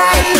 try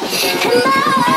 Come on.